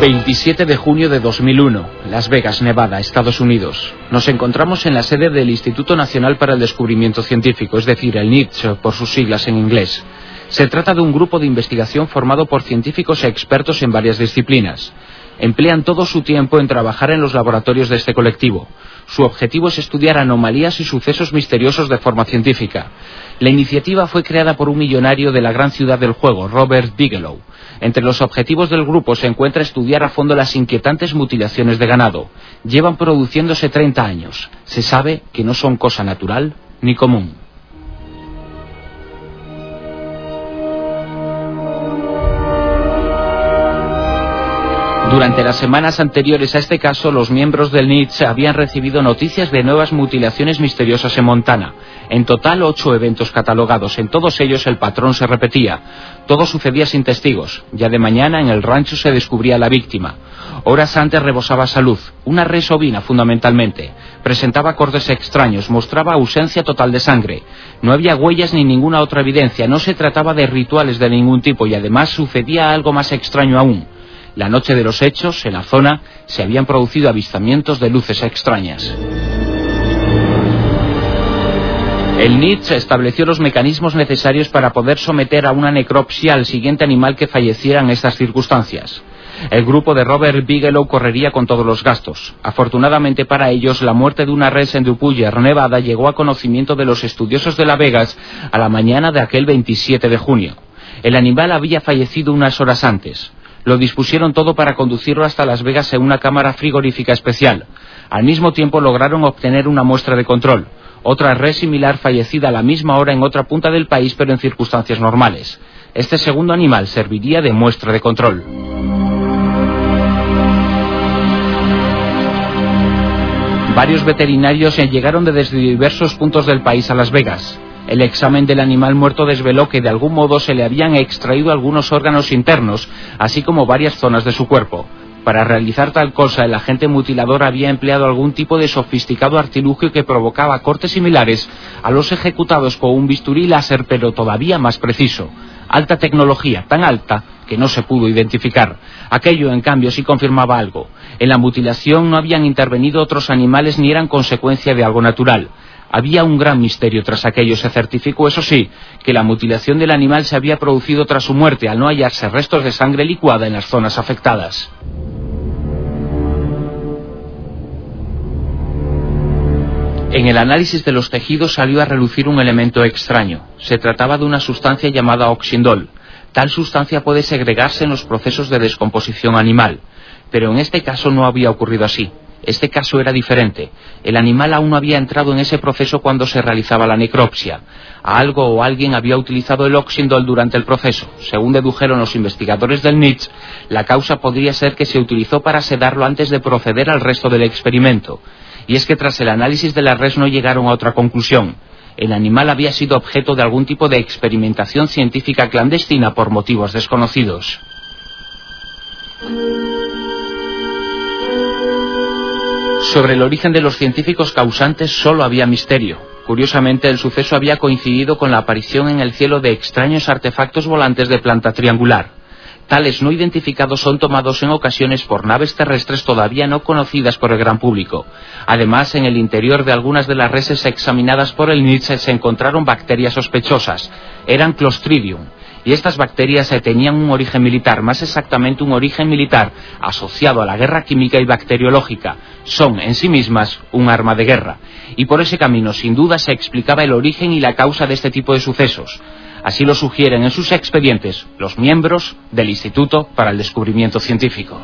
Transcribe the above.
27 de junio de 2001, Las Vegas, Nevada, Estados Unidos. Nos encontramos en la sede del Instituto Nacional para el Descubrimiento Científico, es decir, el NITS por sus siglas en inglés. Se trata de un grupo de investigación formado por científicos e expertos en varias disciplinas. Emplean todo su tiempo en trabajar en los laboratorios de este colectivo. Su objetivo es estudiar anomalías y sucesos misteriosos de forma científica. La iniciativa fue creada por un millonario de la gran ciudad del juego, Robert Bigelow. Entre los objetivos del grupo se encuentra estudiar a fondo las inquietantes mutilaciones de ganado. Llevan produciéndose 30 años. Se sabe que no son cosa natural ni común. Durante las semanas anteriores a este caso, los miembros del NITS habían recibido noticias de nuevas mutilaciones misteriosas en Montana. En total, ocho eventos catalogados. En todos ellos el patrón se repetía. Todo sucedía sin testigos. Ya de mañana en el rancho se descubría la víctima. Horas antes rebosaba salud. Una res ovina, fundamentalmente. Presentaba cortes extraños. Mostraba ausencia total de sangre. No había huellas ni ninguna otra evidencia. No se trataba de rituales de ningún tipo y además sucedía algo más extraño aún la noche de los hechos, en la zona, se habían producido avistamientos de luces extrañas. El NITS estableció los mecanismos necesarios para poder someter a una necropsia al siguiente animal que falleciera en estas circunstancias. El grupo de Robert Bigelow correría con todos los gastos. Afortunadamente para ellos, la muerte de una res en Dupuyer, Nevada, llegó a conocimiento de los estudiosos de La Vegas a la mañana de aquel 27 de junio. El animal había fallecido unas horas antes. Lo dispusieron todo para conducirlo hasta Las Vegas en una cámara frigorífica especial. Al mismo tiempo lograron obtener una muestra de control. Otra red similar fallecida a la misma hora en otra punta del país pero en circunstancias normales. Este segundo animal serviría de muestra de control. Varios veterinarios llegaron desde diversos puntos del país a Las Vegas. El examen del animal muerto desveló que de algún modo se le habían extraído algunos órganos internos, así como varias zonas de su cuerpo. Para realizar tal cosa, el agente mutilador había empleado algún tipo de sofisticado artilugio que provocaba cortes similares a los ejecutados con un bisturí láser, pero todavía más preciso. Alta tecnología, tan alta que no se pudo identificar. Aquello, en cambio, sí confirmaba algo. En la mutilación no habían intervenido otros animales ni eran consecuencia de algo natural. Había un gran misterio tras aquello. Se certificó, eso sí, que la mutilación del animal se había producido tras su muerte, al no hallarse restos de sangre licuada en las zonas afectadas. En el análisis de los tejidos salió a relucir un elemento extraño. Se trataba de una sustancia llamada oxindol. Tal sustancia puede segregarse en los procesos de descomposición animal, pero en este caso no había ocurrido así. Este caso era diferente. El animal aún no había entrado en ese proceso cuando se realizaba la necropsia. A algo o alguien había utilizado el oxindol durante el proceso. Según dedujeron los investigadores del NITS, la causa podría ser que se utilizó para sedarlo antes de proceder al resto del experimento. Y es que tras el análisis de la res no llegaron a otra conclusión. El animal había sido objeto de algún tipo de experimentación científica clandestina por motivos desconocidos. Sobre el origen de los científicos causantes solo había misterio. Curiosamente, el suceso había coincidido con la aparición en el cielo de extraños artefactos volantes de planta triangular. Tales no identificados son tomados en ocasiones por naves terrestres todavía no conocidas por el gran público. Además, en el interior de algunas de las reses examinadas por el Nietzsche se encontraron bacterias sospechosas. Eran Clostridium, y estas bacterias tenían un origen militar, más exactamente un origen militar asociado a la guerra química y bacteriológica. Son en sí mismas un arma de guerra. Y por ese camino, sin duda, se explicaba el origen y la causa de este tipo de sucesos. Así lo sugieren en sus expedientes los miembros del Instituto para el Descubrimiento Científico.